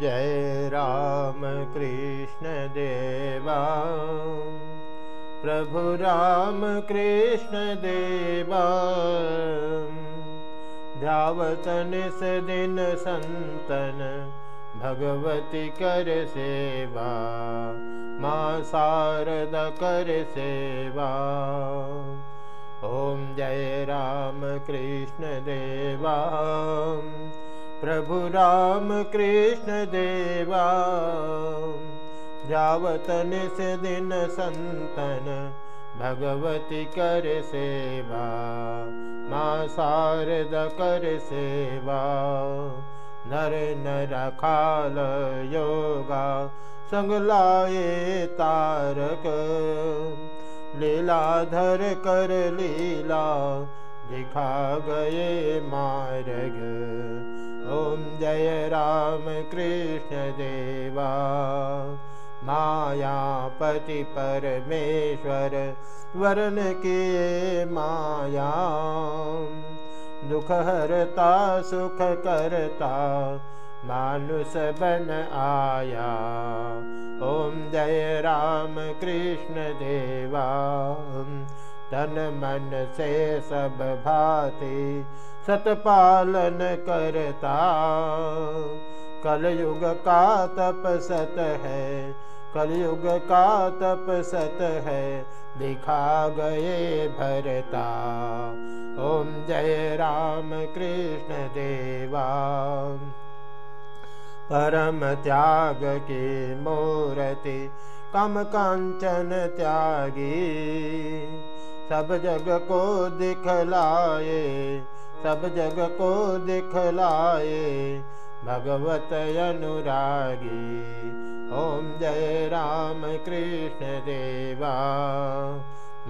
जय राम कृष्ण देवा। प्रभु राम कृष्ण देवा। ध्यावतन से दिन संतन, भगवती कर सेवा। माँ शारद कर सेवा। ॐ जय राम कृष्ण देवा। प्रभु राम कृष्ण देवा। जावतन से दिन संतन, भगवती कर सेवा। माँ शारद कर सेवा। नर नर खाल योगा, संग लाए तारक। लीलाधर कर लीला, दिखा गए मार्ग। जय राम कृष्ण देवा। मायापति परमेश्वर वरण के माया। दुख हरता सुख करता मानुष बन आया। ओम जय राम कृष्ण देवा। तन मन से सब भाति, सतपालन करता। कलयुग का तप सत है, कलयुग का तप सत है, दिखा गए भरता। ओम जय राम कृष्ण देवा। परम त्याग की मूर्ति, कम कांचन त्यागी। सब जग को दिखलाए, सब जग को दिखलाए। भगवत अनुरागी, ओम जय राम कृष्ण देवा।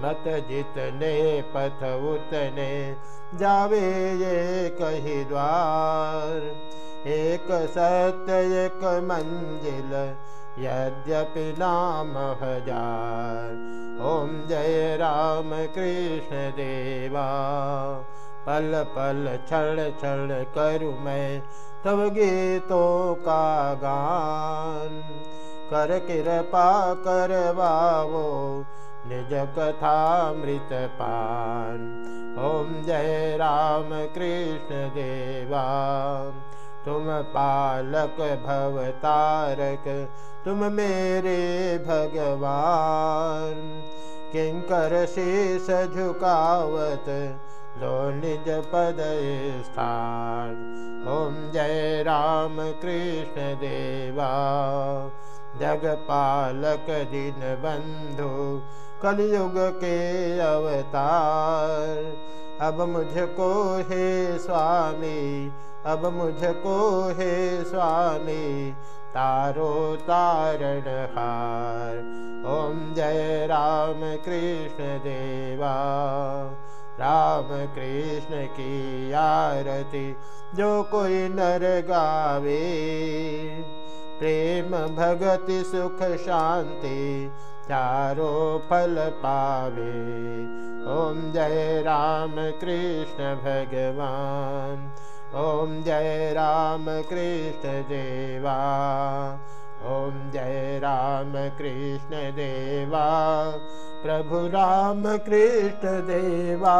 मत जितने पथ उतने जावे ये कही द्वार। एक सत्य, एक मंजिल, यद्यपि नाम हज़ार। ओम जय राम कृष्ण देवा। पल पल, क्षण क्षण करु मैं तब गीतों का गान। कर कृपा करवाओ निज कथा मृत पान ओम जय राम कृष्ण देवा। तुम पालक भवतारक तुम मेरे भगवान। किंकर शेष झुकावत लो निज पद स्थान। ओम जय राम कृष्ण देवा जग पालक दिन बंधु कलयुग के अवतार। अब मुझको हे स्वामी, अब मुझको हे स्वामी, तारो तारण हार। ओम जय राम कृष्ण देवा, राम कृष्ण की आरती, जो कोई नर गावे। प्रेम भगति सुख शांति चारों फल पावे। ओम जय राम कृष्ण भगवान। ओम जय राम कृष्ण देवा। ओम जय राम कृष्ण देवा। प्रभु राम कृष्ण देवा